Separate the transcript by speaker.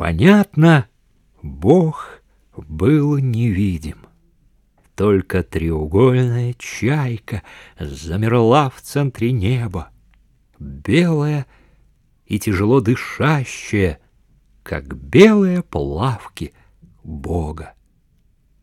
Speaker 1: Понятно, Бог был невидим. Только треугольная чайка замерла в центре неба, белая и тяжело дышащая, как белые плавки Бога.